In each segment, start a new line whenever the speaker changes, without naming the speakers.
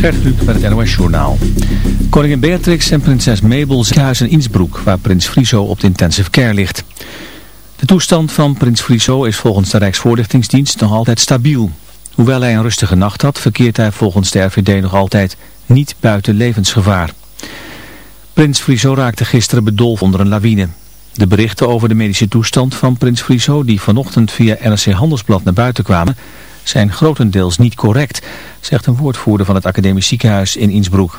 Gert Kluk met het NOS Journaal. Koningin Beatrix en prinses Mabel ziekenhuis in Innsbruck, waar prins Friso op de intensive care ligt. De toestand van prins Friso is volgens de Rijksvoorlichtingsdienst nog altijd stabiel. Hoewel hij een rustige nacht had, verkeert hij volgens de RVD nog altijd niet buiten levensgevaar. Prins Friso raakte gisteren bedolven onder een lawine. De berichten over de medische toestand van prins Friso, die vanochtend via NRC Handelsblad naar buiten kwamen, zijn grotendeels niet correct, zegt een woordvoerder van het academisch ziekenhuis in Innsbruck.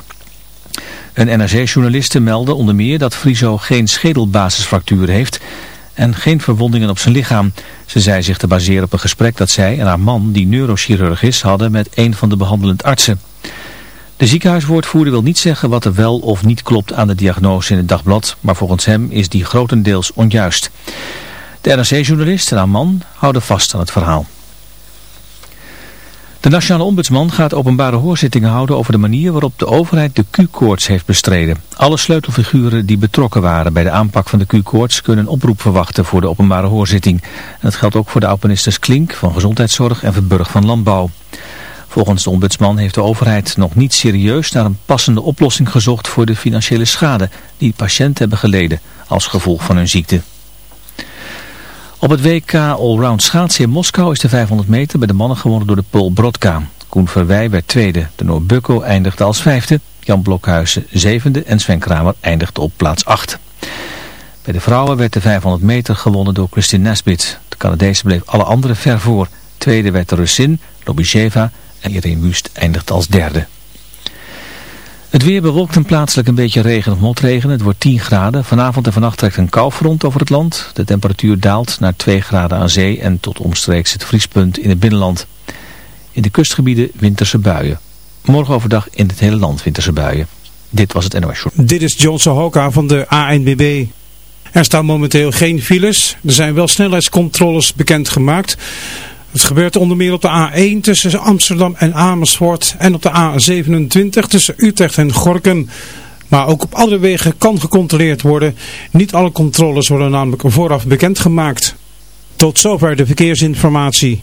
Een NRC-journaliste meldde onder meer dat Friso geen schedelbasisfractuur heeft en geen verwondingen op zijn lichaam. Ze zei zich te baseren op een gesprek dat zij en haar man, die neurochirurg is, hadden met een van de behandelend artsen. De ziekenhuiswoordvoerder wil niet zeggen wat er wel of niet klopt aan de diagnose in het dagblad, maar volgens hem is die grotendeels onjuist. De NRC-journalist en haar man houden vast aan het verhaal. De Nationale Ombudsman gaat openbare hoorzittingen houden over de manier waarop de overheid de Q-koorts heeft bestreden. Alle sleutelfiguren die betrokken waren bij de aanpak van de Q-koorts kunnen een oproep verwachten voor de openbare hoorzitting. Dat geldt ook voor de alpinisters Klink van Gezondheidszorg en Verburg van Landbouw. Volgens de ombudsman heeft de overheid nog niet serieus naar een passende oplossing gezocht voor de financiële schade die patiënten hebben geleden als gevolg van hun ziekte. Op het WK Allround schaatsen in Moskou is de 500 meter bij de mannen gewonnen door de Pool Brodka. Koen Verwij werd tweede, de Noor eindigde als vijfde, Jan Blokhuizen zevende en Sven Kramer eindigde op plaats 8. Bij de vrouwen werd de 500 meter gewonnen door Christine Nesbit. De Canadese bleef alle anderen ver voor. Tweede werd de Russin, Lobisheva en Irene Wust eindigde als derde. Het weer bewolkt en plaatselijk een beetje regen of motregen. Het wordt 10 graden. Vanavond en vannacht trekt een koufront over het land. De temperatuur daalt naar 2 graden aan zee en tot omstreeks het vriespunt in het binnenland. In de kustgebieden winterse buien. Morgen overdag in het hele land winterse buien. Dit was het NOS Show.
Dit is John Sohoka van de ANBB. Er staan momenteel geen files. Er zijn wel snelheidscontroles bekendgemaakt. Het gebeurt onder meer op de A1 tussen Amsterdam en Amersfoort en op de A27 tussen Utrecht en Gorken. Maar ook op andere wegen kan gecontroleerd worden. Niet alle controles worden namelijk vooraf bekendgemaakt. Tot zover de verkeersinformatie.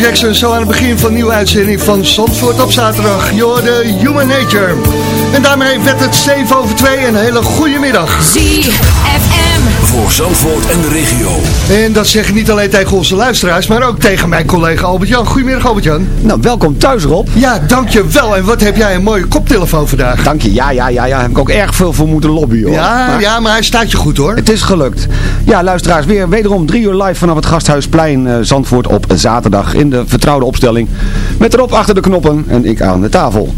Jackson zo aan het begin van een nieuwe uitzending van Zandvoort op zaterdag. Jorde Human Nature. En daarmee werd het 7 over 2 een hele goede middag.
ZFM. Voor Zandvoort en de regio.
En dat zeg ik niet alleen tegen onze luisteraars, maar ook tegen mijn collega Albert-Jan. Goedemiddag Albert-Jan.
Nou, welkom thuis Rob.
Ja, dankjewel. En wat heb jij een mooie koptelefoon vandaag.
Dank je. Ja, ja, ja, ja. Heb ik ook erg veel voor moeten lobbyen hoor.
Ja,
Maar
ja, maar hij staat je goed hoor.
Het is gelukt. Ja, luisteraars, weer wederom drie uur live vanaf het Gasthuisplein eh, Zandvoort op zaterdag in de vertrouwde opstelling. Met erop achter de knoppen en ik aan de tafel.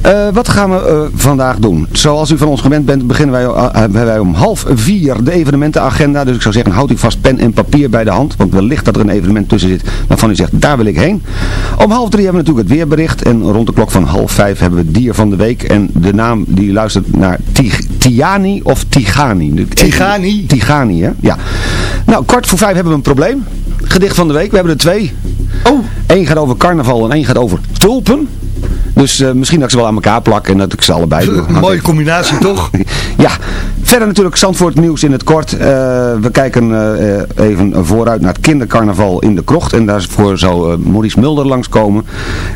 Eh, wat gaan we eh, vandaag doen? Zoals u van ons gewend bent, beginnen wij, hebben wij om half vier de evenementenagenda. Dus ik zou zeggen, houd u vast pen en papier bij de hand. Want wellicht dat er een evenement tussen zit waarvan u zegt, daar wil ik heen. Om half drie hebben we natuurlijk het weerbericht. En rond de klok van half vijf hebben we het dier van de week. En de naam die luistert naar Tig- Tiani of Tigani.
Tigani?
Tigani, hè? Ja. Nou, kwart voor vijf hebben we een probleem. Gedicht van de week. We hebben er twee.
Oh,
Eén gaat over carnaval en één gaat over tulpen. Dus eh, misschien dat ik ze wel aan elkaar plak en dat ik ze allebei doe.
Mooie combinatie toch?
ja, verder natuurlijk Zandvoort nieuws in het kort. Eh, we kijken eh, even vooruit naar het kindercarnaval in de krocht. En daarvoor eh, Maurice Mulder langskomen.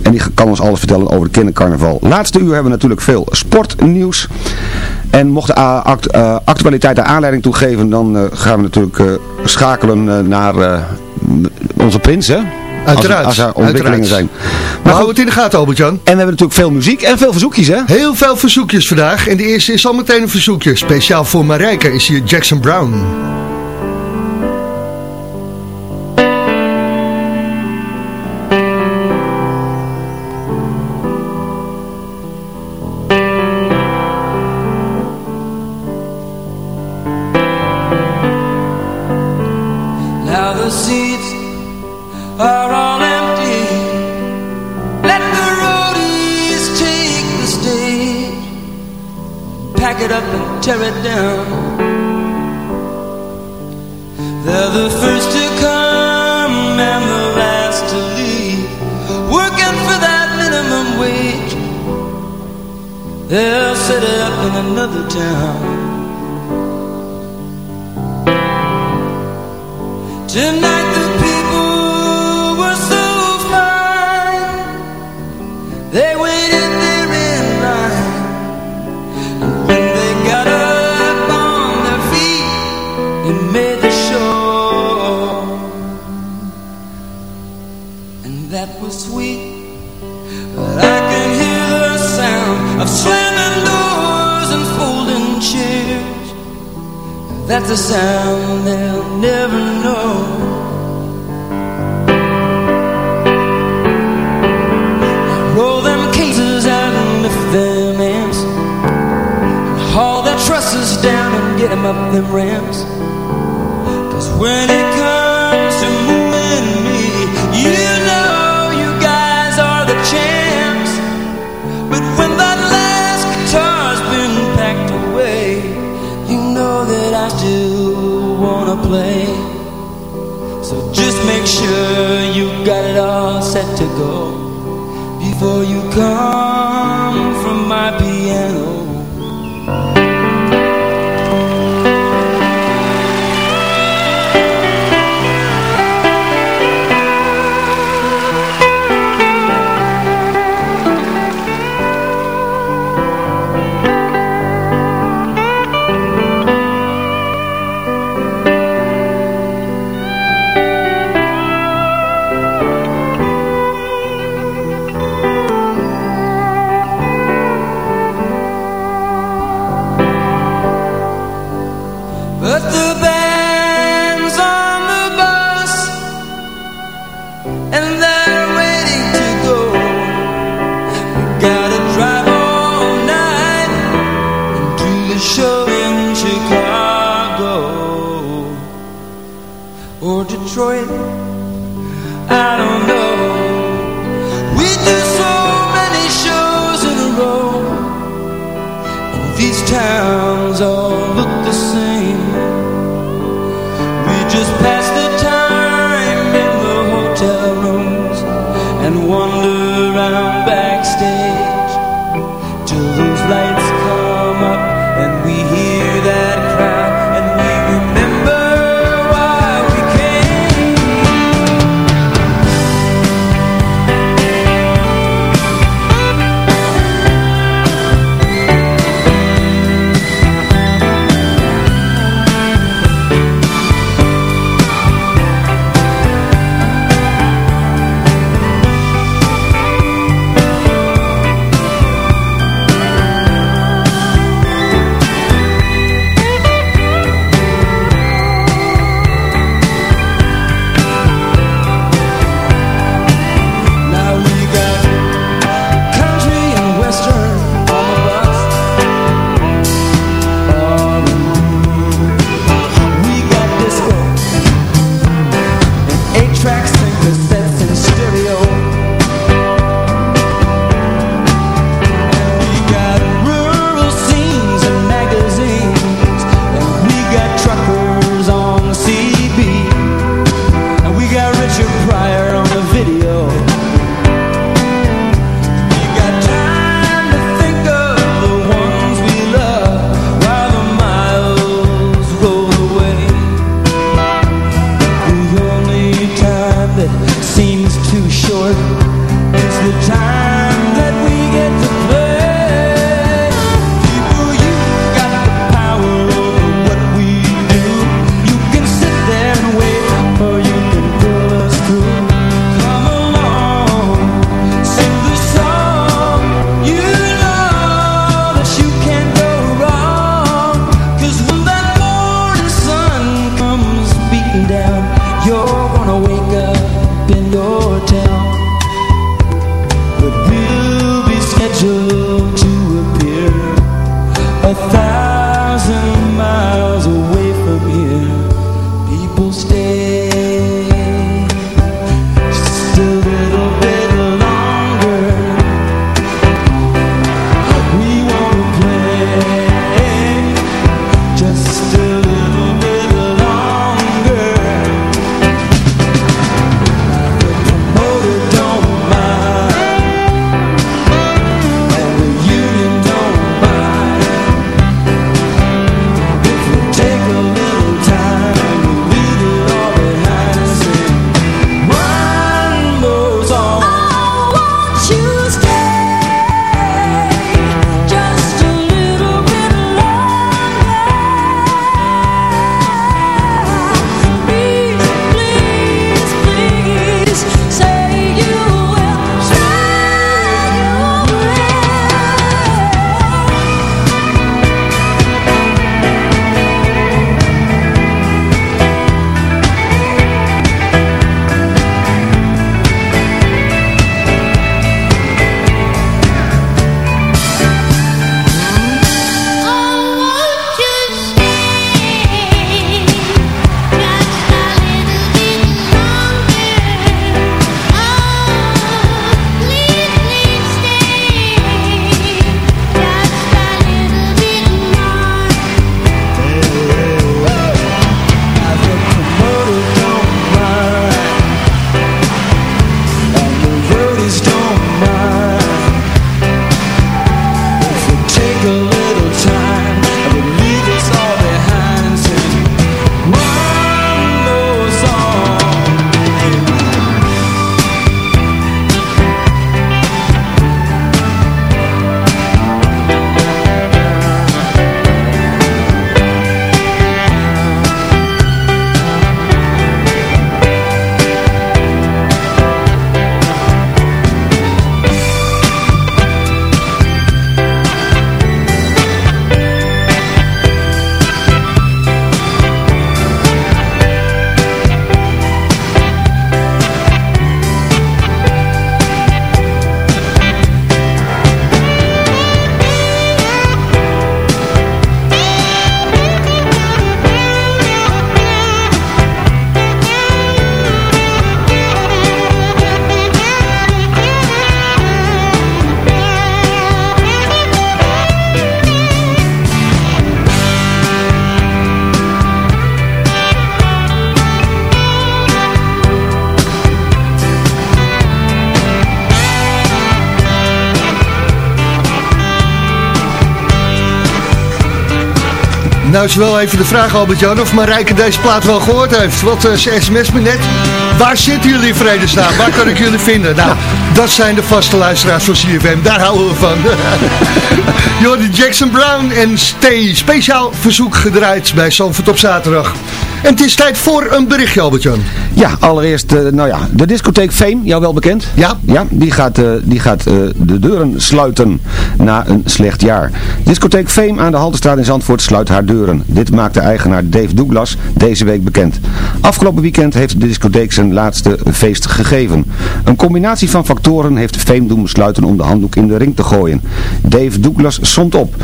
En die kan ons alles vertellen over het kindercarnaval. Laatste uur hebben we natuurlijk veel sportnieuws. En mocht de act- actualiteit daar aanleiding toe geven, dan gaan we natuurlijk schakelen naar onze prins, hè?
Uiteraard.
Als, als er ontwikkelingen
uiteraard.
zijn.
Maar hou het in de gaten Albert-Jan.
en we hebben natuurlijk veel muziek en veel verzoekjes, hè?
Heel veel verzoekjes vandaag. En de eerste is al meteen een verzoekje. Speciaal voor Marijke is hier Jackson Brown.
And tear it down. They're the first to come and the last to leave. Working for that minimum wage. They'll set up in another town. Tonight that's a sound they'll never know. Roll them cases out and lift them amps. And haul their trusses down and get them up them ramps. Cause when it comes set to go before you come from my
Nou is wel even de vraag, Albert-Jan, of Marijke deze plaat wel gehoord heeft. Want uh, ze sms me net, waar zitten jullie vredesnaam? Waar kan ik jullie vinden? Nou, dat zijn de vaste luisteraars van CFM, daar houden we van. Jordi Jackson Brown en Stay, speciaal verzoek gedraaid bij Zandvoort op zaterdag. En het is tijd voor een berichtje, Albert-Jan.
Ja, allereerst, uh, nou ja, de discotheek Fame, jou wel bekend?
Ja.
Ja, die gaat, uh, die gaat uh, de deuren sluiten na een slecht jaar. Discotheek Fame aan de Haltestraat in Zandvoort sluit haar deuren. Dit maakt de eigenaar Dave Douglas deze week bekend. Afgelopen weekend heeft de discotheek zijn laatste feest gegeven. Een combinatie van factoren heeft Fame doen besluiten om de handdoek in de ring te gooien. Dave Douglas somt op.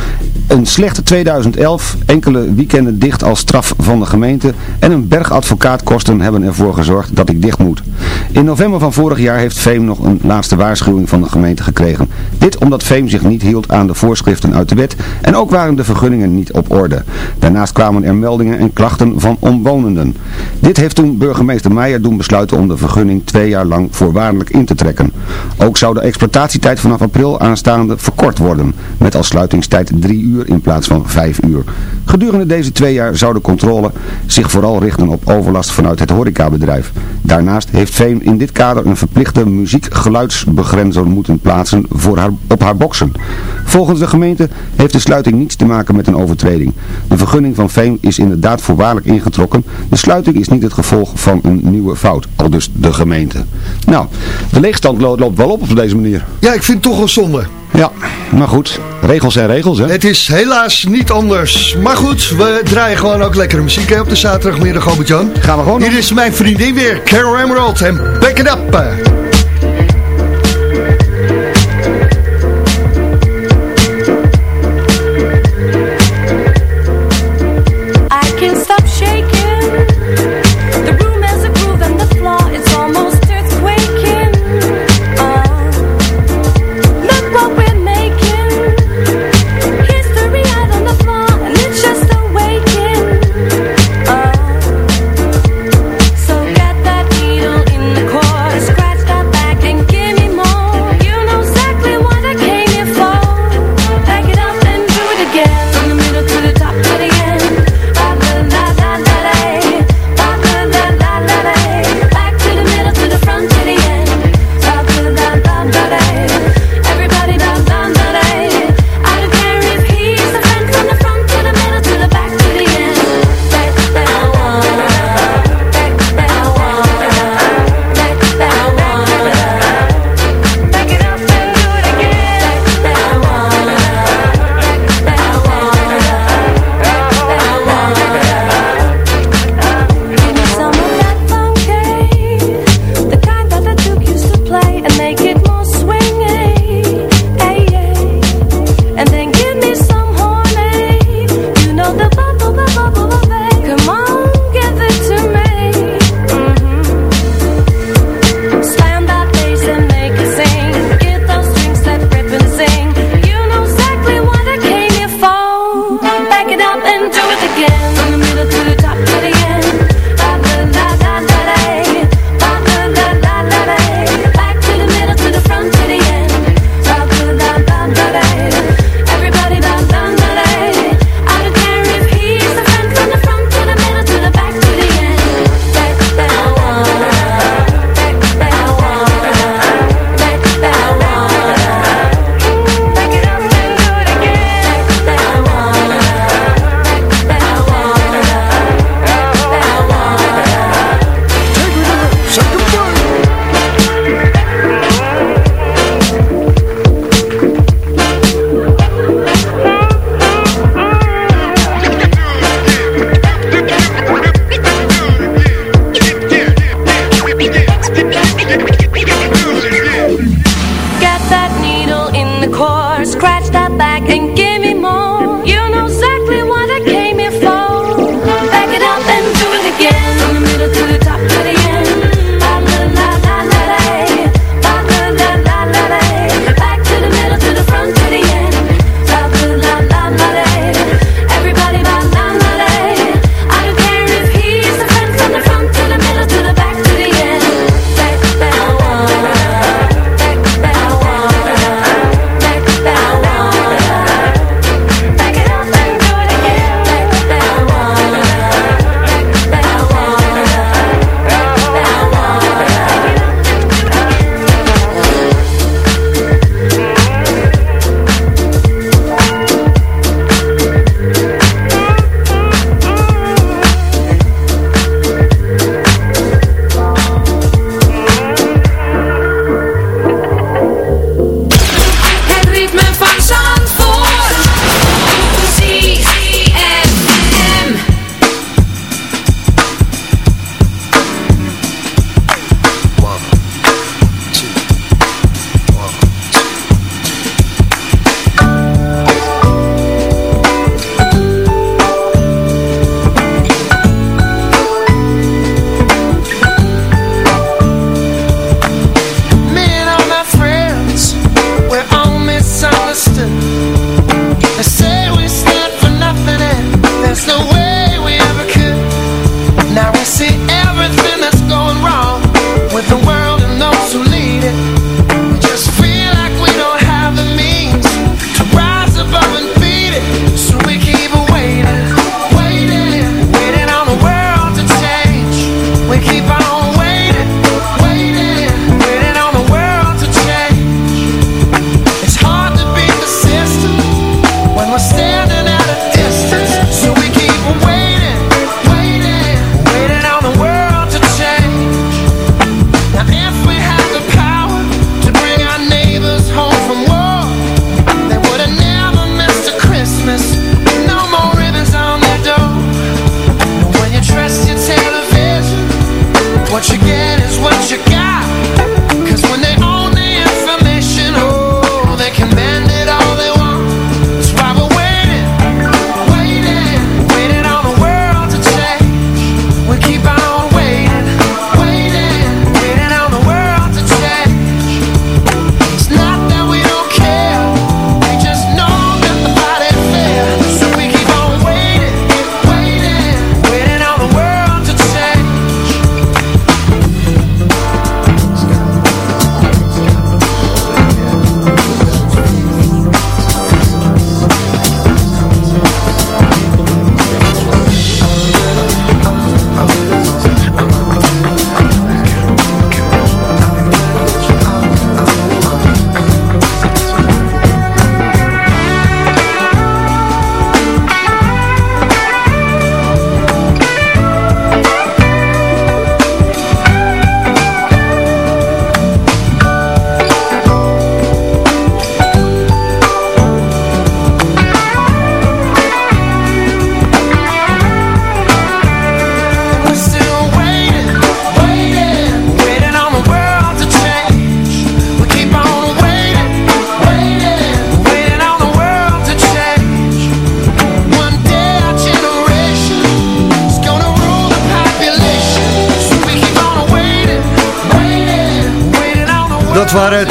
Een slechte 2011, enkele weekenden dicht als straf van de gemeente en een berg advocaatkosten hebben ervoor gezorgd dat ik dicht moet. In november van vorig jaar heeft Veem nog een laatste waarschuwing van de gemeente gekregen. Dit omdat Veem zich niet hield aan de voorschriften uit de wet en ook waren de vergunningen niet op orde. Daarnaast kwamen er meldingen en klachten van omwonenden. Dit heeft toen burgemeester Meijer doen besluiten om de vergunning twee jaar lang voorwaardelijk in te trekken. Ook zou de exploitatietijd vanaf april aanstaande verkort worden, met als sluitingstijd drie uur in plaats van vijf uur. Gedurende deze twee jaar zou de controle zich vooral richten op overlast vanuit het horecabedrijf. Daarnaast heeft Veem in dit kader een verplichte muziekgeluidsbegrenzer moeten plaatsen voor haar, op haar boksen. Volgens de gemeente heeft de sluiting niets te maken met een overtreding. De vergunning van Veem is inderdaad voorwaardelijk ingetrokken. De sluiting is niet het gevolg van een nieuwe fout, al dus de gemeente. Nou, de leegstand loopt wel op op deze manier.
Ja, ik vind het toch een zonde.
Ja, maar goed. Regels zijn regels, hè?
Het is helaas niet anders. Maar goed, we draaien gewoon ook lekkere muziek hè, op de zaterdagmiddag, Albert-Jan.
Gaan we gewoon
Hier is mijn vriendin weer, Carol Emerald en Back It Up.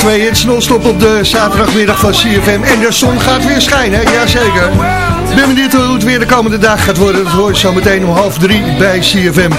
Twee hits non-stop op de zaterdagmiddag van CFM. En de zon gaat weer schijnen, jazeker. Ik ben benieuwd hoe het weer de komende dag gaat worden. Dat hoor je zo meteen om half drie bij CFM.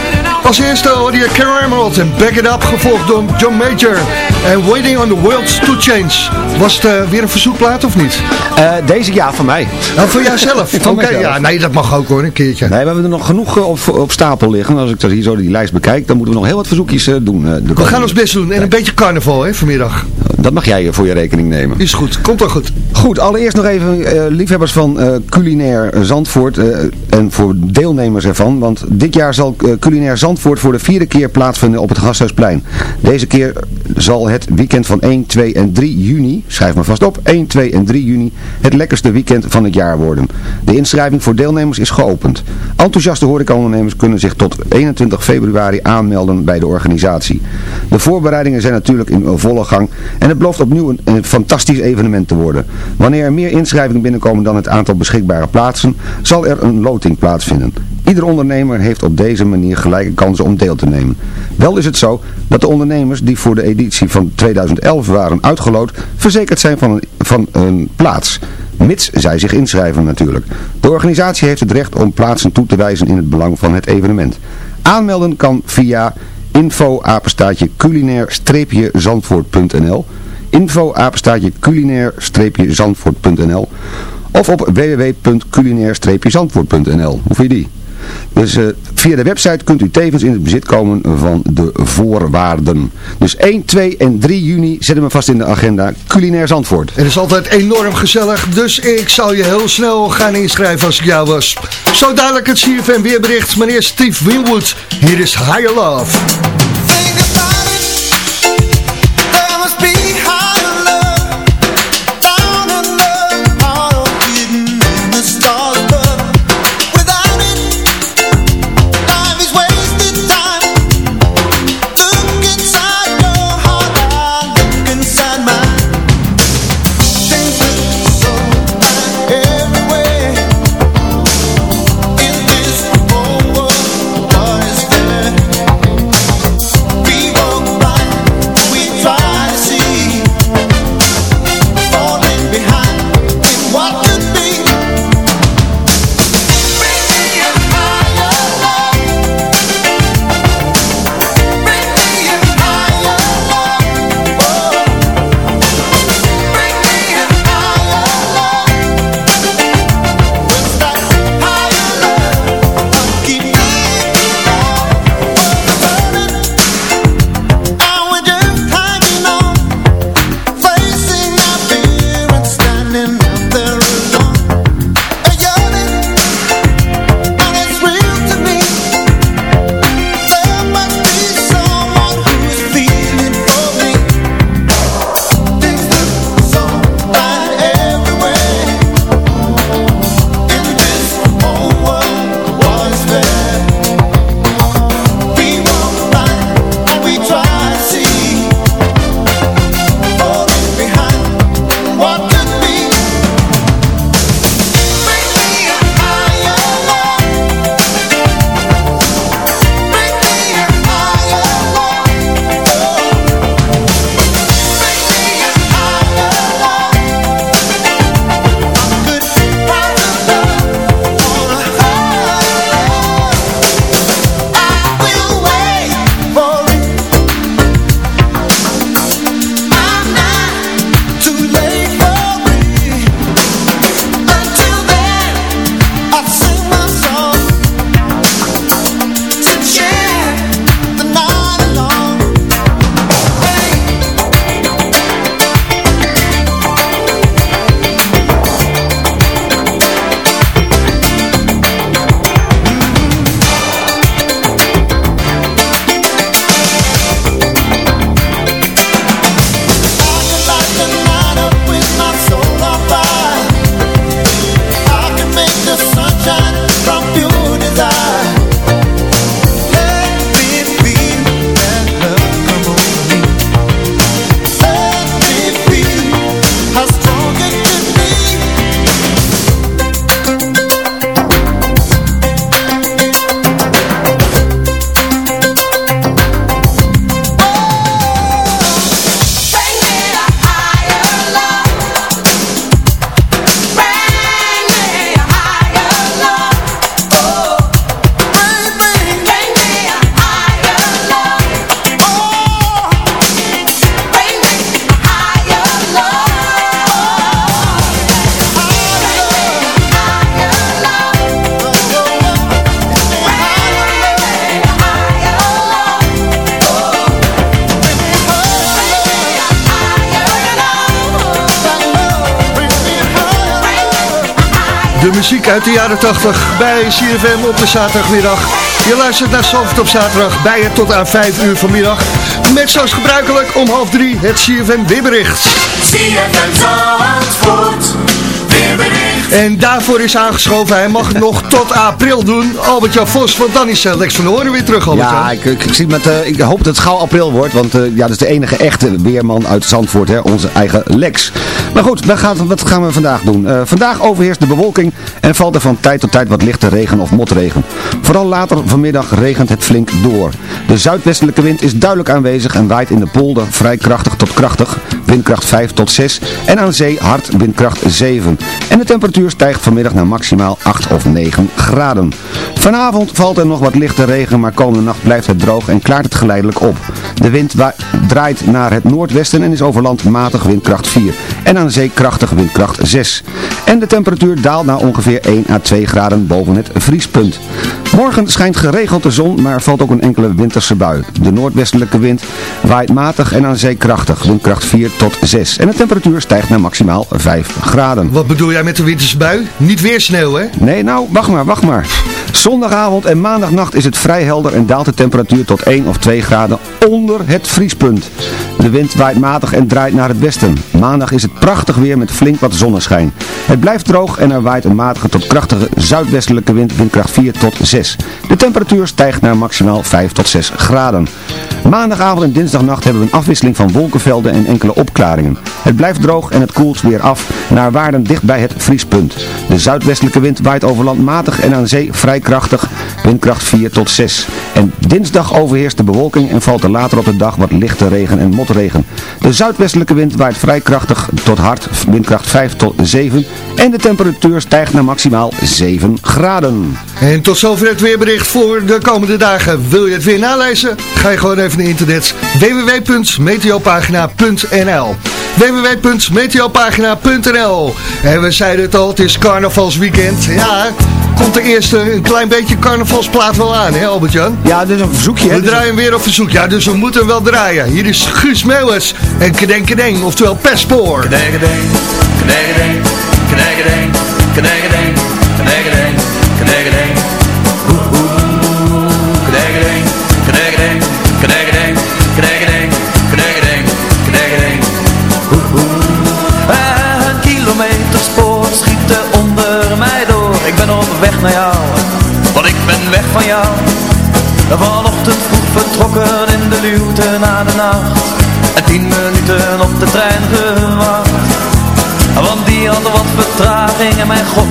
Als eerste hoor je Karen Emerald en Back It Up, gevolgd door John Major. En Waiting on the World to Change. Was het uh, weer een verzoekplaat of niet?
Uh, deze ja, van mij.
Nou, voor jouzelf? Oké, okay, ja, nee, dat mag ook hoor, een keertje.
Nee, we hebben er nog genoeg op, op stapel liggen. Als ik hier zo die lijst bekijk, dan moeten we nog heel wat verzoekjes doen.
we gaan ons best doen. En een beetje carnaval, hè, vanmiddag.
Dat mag jij voor je rekening nemen.
Is goed, komt wel goed.
Goed, allereerst nog even liefhebbers van culinair Zandvoort en voor deelnemers ervan. Want dit jaar zal culinair Zandvoort voor de vierde keer plaatsvinden op het Gasthuisplein. Deze keer zal het weekend van 1, 2 en 3 juni, schrijf maar vast op, 1, 2 en 3 juni, het lekkerste weekend van het jaar worden. De inschrijving voor deelnemers is geopend. Enthousiaste horecaondernemers kunnen zich tot 21 februari aanmelden bij de organisatie. De voorbereidingen zijn natuurlijk in volle gang en het belooft opnieuw een, een fantastisch evenement te worden. Wanneer er meer inschrijvingen binnenkomen dan het aantal beschikbare plaatsen, zal er een loting plaatsvinden. Ieder ondernemer heeft op deze manier gelijke kansen om deel te nemen. Wel is het zo dat de ondernemers die voor de editie van 2011 waren uitgeloot, verzekerd zijn van een, van een plaats. Mits zij zich inschrijven natuurlijk. De organisatie heeft het recht om plaatsen toe te wijzen in het belang van het evenement. Aanmelden kan via info apenstaatje culinair-zandvoort.nl info apenstaatje culinair-zandvoort.nl of op www.culinair-zandvoort.nl. Hoe vind je die? Dus uh, via de website kunt u tevens in het bezit komen van de voorwaarden. Dus 1, 2 en 3 juni zetten we vast in de agenda Culinair Zandvoort.
Het is altijd enorm gezellig, dus ik zou je heel snel gaan inschrijven als ik jou was. Zo dadelijk het CFM weerbericht, meneer Steve Winwood. Hier is Higher Love. Jaren 80 bij CFM op de zaterdagmiddag. Je luistert naar Soft op zaterdag bij je tot aan 5 uur vanmiddag. Met zoals gebruikelijk om half drie het CFM weerbericht.
CFM Zandvoort, weerbericht.
En daarvoor is aangeschoven, hij mag het nog tot april doen. Albert-Jan Vos, want dan is eh, Lex van de Hoorn weer terug, albert
Ja, ik, ik, ik zie met, eh, ik hoop dat het gauw april wordt, want eh, ja, dat is de enige echte weerman uit Zandvoort, hè, onze eigen Lex. Maar goed, dan gaat, wat gaan we vandaag doen? Eh, vandaag overheerst de bewolking en valt er van tijd tot tijd wat lichte regen of motregen. Vooral later vanmiddag regent het flink door. De zuidwestelijke wind is duidelijk aanwezig en waait in de polder vrij krachtig tot krachtig, windkracht 5 tot 6 en aan zee hard windkracht 7. En de temperatuur stijgt vanmiddag naar maximaal 8 of 9 graden. Vanavond valt er nog wat lichte regen, maar komende nacht blijft het droog en klaart het geleidelijk op. De wind draait naar het noordwesten en is over land matig windkracht 4 en aan zee krachtig windkracht 6. En de temperatuur daalt naar ongeveer 1 à 2 graden boven het vriespunt. Morgen schijnt geregeld de zon, maar er valt ook een enkele winterse bui. De noordwestelijke wind waait matig en aan zee krachtig, windkracht 4 tot 6. En de temperatuur stijgt naar maximaal 5 graden.
Wat bedoel jij met de winterse bui? Niet weer sneeuw, hè?
Nee, nou, wacht maar, wacht maar. Zondagavond en maandagnacht is het vrij helder en daalt de temperatuur tot 1 of 2 graden onder het vriespunt. De wind waait matig en draait naar het westen. Maandag is het prachtig weer met flink wat zonneschijn. Het blijft droog en er waait een matige tot krachtige zuidwestelijke wind, windkracht 4 tot 6. De temperatuur stijgt naar maximaal 5 tot 6 graden. Maandagavond en dinsdagnacht hebben we een afwisseling van wolkenvelden en enkele opklaringen. Het blijft droog en het koelt weer af naar waarden dicht bij het vriespunt. De zuidwestelijke wind waait over land matig en aan zee vrij krachtig, windkracht 4 tot 6. En dinsdag overheerst de bewolking en valt er later op de dag wat lichte regen en motregen. De zuidwestelijke wind waait vrij krachtig tot hard, windkracht 5 tot 7. En de temperatuur stijgt naar maximaal 7 graden.
En tot zover het weerbericht voor de komende dagen. Wil je het weer nalezen? Ga je gewoon even naar internet www.meteopagina.nl www.meteopagina.nl En we zeiden het al, het is carnavalsweekend. Ja, komt er eerst eh, een klein beetje carnavalsplaat wel aan, hè Albert-Jan?
Ja, dit is een verzoekje. hè?
We draaien hem weer op verzoek. Ja, dus we moeten hem wel draaien. Hier is Guus Meeuwers en Kedeng Kedeng, oftewel Pespoor.
Knegedeng, knegedeng, knegedeng, knegedeng, knegedeng.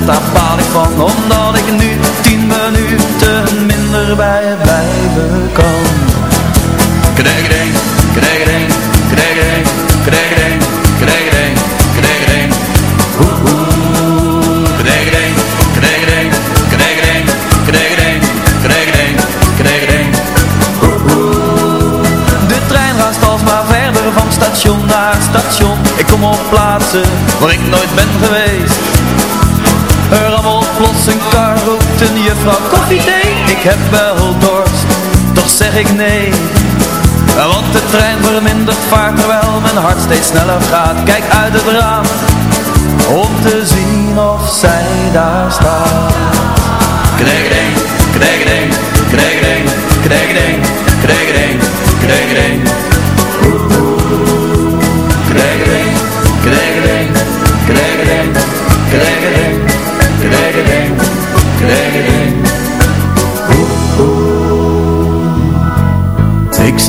Daar baal ik van Omdat ik nu tien minuten minder bij je blijven kan Knegedeng, knegedeng, knegedeng, knegedeng, knegedeng, knegedeng Oeh, oeh, knegedeng, knegedeng, knegedeng, knegedeng, knegedeng, knegedeng de trein raast alsmaar verder van station naar station Ik kom op plaatsen waar ik nooit ben geweest Plots een kar, roept een juffrouw koffie thee Ik heb wel dorst, toch zeg ik nee. Want de trein vermindert vaart terwijl mijn hart steeds sneller gaat. Kijk uit het raam, om te zien of zij daar staat. Knegedeng, knegedeng, knegedeng, knegedeng, knegedeng,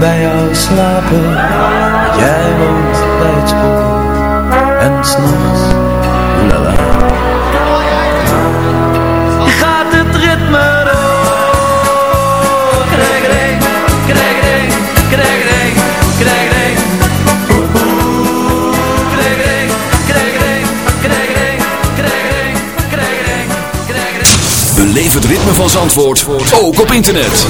bij jou slapen. Jij woont bij het spoor en s'nachts,
lala. Gaat het ritme
door? Krijg regen, krijg regen, krijg regen, krijg regen. Beleef het
ritme van Zandvoort ook op internet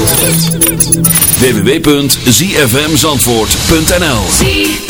www.zfmzandvoort.nl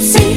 sí.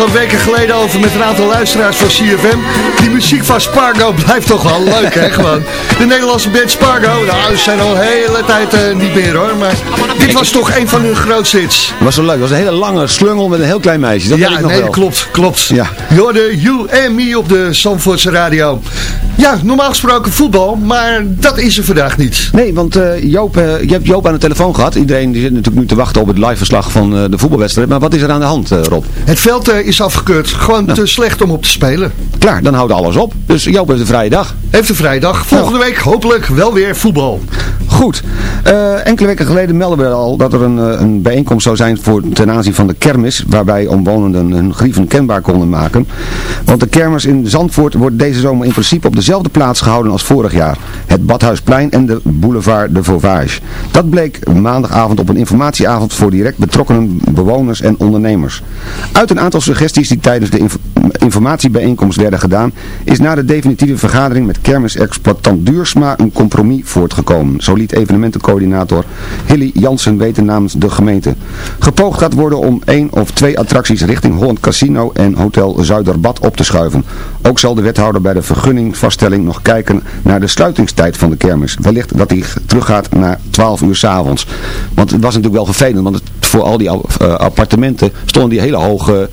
Aantal weken geleden over met een aantal luisteraars van CFM. Die muziek van Spargo blijft toch wel leuk, hè, gewoon. De Nederlandse band Spargo, nou, ze zijn al een hele tijd eh, niet meer, hoor. Maar dit was toch een van hun grootste hits.
Was zo leuk. Dat was een hele lange slungel met een heel klein meisje. Dat
ja,
ik nog
nee,
wel.
klopt, klopt.
Ja.
Je hoorde You and Me op de Zandvoortse radio. Ja, normaal gesproken voetbal, maar dat is er vandaag niet.
Nee, want eh, Joop, eh, je hebt Joop aan de telefoon gehad. Iedereen die zit natuurlijk nu te wachten op het liveverslag van eh, de voetbalwedstrijd. Maar wat is er aan de hand, Rob?
Het veld is afgekeurd. Gewoon te slecht om op te spelen.
Klaar, dan houdt alles op. Dus Joop heeft een vrije dag.
Heeft een vrijdag. Volgende week hopelijk wel weer voetbal.
Goed. Eh, enkele weken geleden melden we al dat er een, eh, een bijeenkomst zou zijn voor, ten aanzien van de kermis. Waarbij omwonenden hun grieven kenbaar konden maken. Want de kermis in Zandvoort wordt deze zomer in principe op dezelfde plaats gehouden als vorig jaar. Het Badhuisplein en de boulevard de Vauvage. Dat bleek maandagavond op een informatieavond voor direct betrokkenen bewoners en ondernemers. Uit een aantal suggesties die tijdens de inf- informatiebijeenkomst werden gedaan, is na de definitieve vergadering met kermisexploitant Duursma een compromis voortgekomen. Evenementencoördinator Hilly Jansen weten namens de gemeente. Gepoogd gaat worden om één of twee attracties richting Holland Casino en Hotel Zuiderbad op te schuiven. Ook zal de wethouder bij de vergunningvaststelling nog kijken naar de sluitingstijd van de kermis. Wellicht dat hij teruggaat naar 12 uur s'avonds. Want het was natuurlijk wel vervelend, want het- voor al die eh, appartementen stonden die hele hoge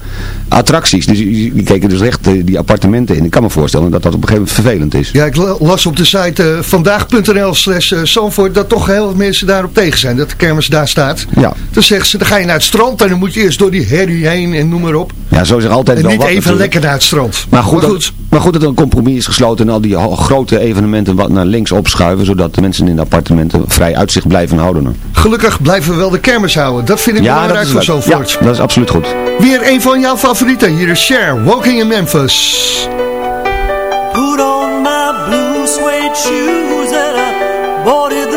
attracties. Dus die, keken dus recht eh, die appartementen in. Ik kan me voorstellen dat dat op een gegeven moment vervelend is.
Ja, ik la- las op de site eh, vandaag.nl slash Zandvoort dat toch heel veel mensen daarop tegen zijn. Dat de kermis daar staat.
Ja.
Dan zeggen ze, dan ga je naar het strand en dan moet je eerst door die herrie heen en noem maar op.
Ja, zo is er altijd
En
wel
niet
wat
even
natuurlijk.
lekker naar het strand.
Maar goed,
Maar
Dat, maar goed dat er een compromis is gesloten en al die grote evenementen wat naar links opschuiven, zodat de mensen in de appartementen vrij uitzicht blijven houden.
Gelukkig blijven we wel de kermis houden. Dat vind ik belangrijk voor. Zandvoort.
Ja, dat is absoluut goed.
Weer een van jouw favorieten. Hier is Cher, Walking in Memphis.
Put on my blue suede shoes and I boarded the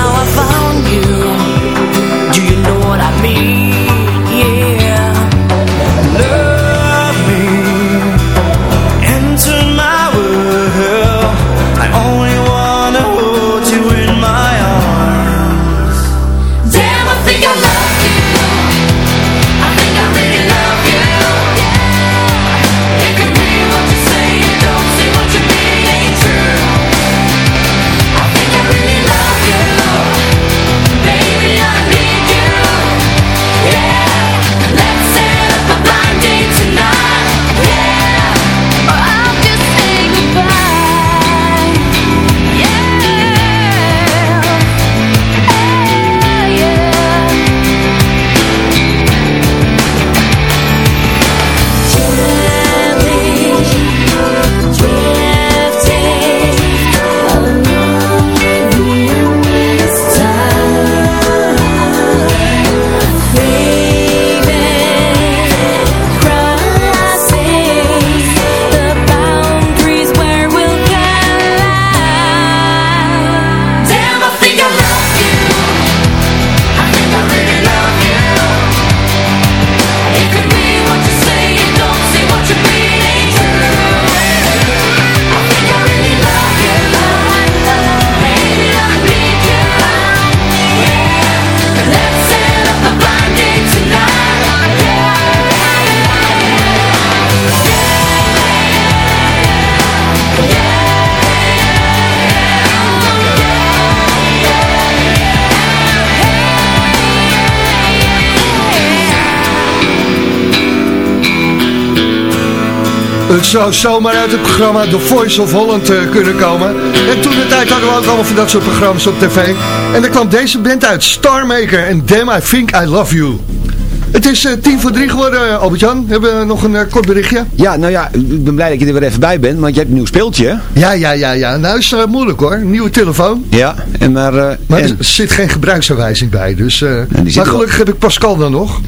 Zou zomaar uit het programma The Voice of Holland eh, kunnen komen. En toen de tijd hadden we ook allemaal van dat soort programma's op tv. En er kwam deze band uit, Starmaker en Damn I Think I Love You. Het is eh, tien voor drie geworden, eh, Albert-Jan. Hebben we nog een kort berichtje?
Ja, nou ja, ik ben blij dat je er weer even bij bent, want je hebt een nieuw speeltje.
Ja, ja, ja, ja. Nou is het moeilijk hoor. Nieuwe telefoon.
Ja, en maar...
Maar
en,
er zit geen gebruiksaanwijzing bij. Dus, maar gelukkig heb ik Pascal dan nog.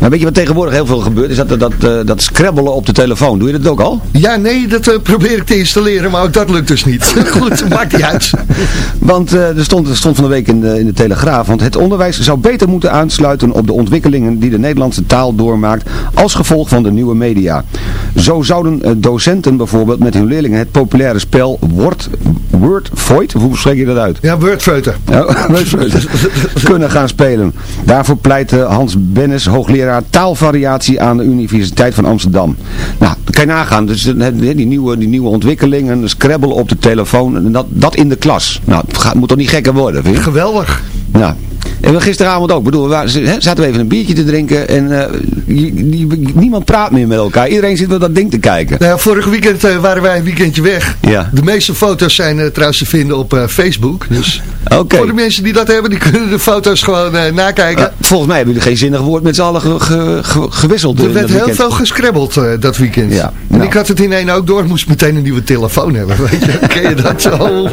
Maar weet je wat tegenwoordig heel veel gebeurt? Is dat, dat, eh, dat scrabbelen op de telefoon. Doe je dat ook al?
Ja, nee, dat eh, probeer ik te installeren, maar ook dat lukt dus niet. Goed, maakt niet uit.
Want eh, er, stond, er stond van de week in de, in de Telegraaf, want het onderwijs zou beter moeten aansluiten op de ontwikkelingen die de Nederlandse taal doormaakt als gevolg van de nieuwe media. Zo zouden docenten bijvoorbeeld met hun leerlingen het populaire spel Word, Word Void, hoe spreek je dat uit?
Ja, Wordfeuter.
Ja, kunnen gaan spelen. Daarvoor pleit eh, Hans Bennis, hoogleraar taalvariatie aan de Universiteit van Amsterdam. Nou, kan je nagaan, dus eh, die nieuwe, die nieuwe ontwikkelingen, Scrabble op de telefoon, en dat, dat in de klas. Nou, het gaat, moet toch niet gekker worden, vind je?
Geweldig.
Ja. En we gisteravond ook. Ik bedoel, we waren- zaten we even een biertje te drinken en eh, je- niemand praat meer met elkaar. Iedereen zit naar dat ding te kijken.
Nou, vorig weekend eh, waren wij een weekendje weg.
Ja.
De meeste foto's zijn eh, trouwens te vinden op Facebook. Dus voor de mensen die dat hebben, die kunnen de foto's gewoon nakijken.
Volgens mij hebben jullie geen zinnig woord met z'n allen ge- ge- ge- gewisseld.
er werd heel veel gescrabbeld dat weekend.
Ja,
En
nou.
ik had het in één ook door, moest meteen een nieuwe telefoon hebben. Weet je, ken je dat zo?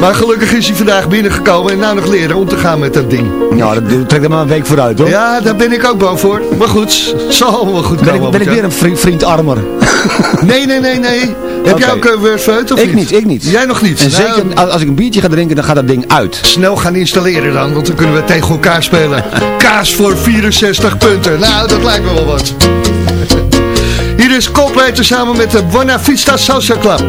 Maar gelukkig is hij vandaag binnengekomen en nou nog leren om te gaan met dat ding.
Dat trekt er maar een week vooruit hoor.
Ja, daar ben ik ook bang voor. Maar goed, zal allemaal goed
Ben
komen.
ik, ben ik weer een vriend, vriend armer?
Nee, nee, nee, nee. Heb jij ook een wordfeut of
Ik niet, ik niet.
Jij nog niet?
En
Nou,
zeker als als ik een biertje ga drinken, dan gaat dat ding uit.
Snel gaan installeren dan, want dan kunnen we tegen elkaar spelen. Kaas voor 64 punten. Nou, dat lijkt me wel wat. Hier is Coldplay samen met de Buena Vista Salsa Club.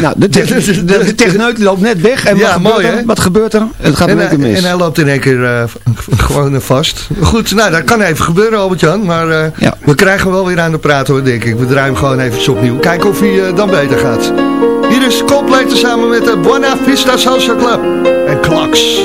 Ja,
Nou, de, techn- de, de techneut loopt net weg. En
Ja,
wat, gebeurt
mooi,
er? wat gebeurt er? Het gaat
En,
een
hij-
keer mis.
en hij loopt in één keer eh, v- gewoon eh, vast. Goed, nou dat kan even gebeuren Albert-Jan. Maar eh,
Ja.
we krijgen wel weer aan de praten hoor, denk ik. We draaien hem gewoon eventjes opnieuw. Kijken of hij eh, dan beter gaat. Hier is Coldplay samen met de Buena Vista Salsa Club. En Klaks.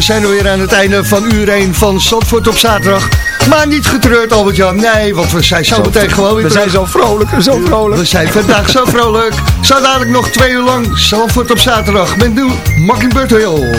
we zijn alweer aan het einde van uur 1 van Zandvoort op zaterdag. Maar niet getreurd, Albert-Jan. Nee, want we zijn zo, meteen gewoon weer
We zijn zo vrolijk, zo eh, vrolijk.
We zijn vandaag zo vrolijk. Zo dadelijk nog twee uur lang Zandvoort op zaterdag. Met nu Mockingbird Hill.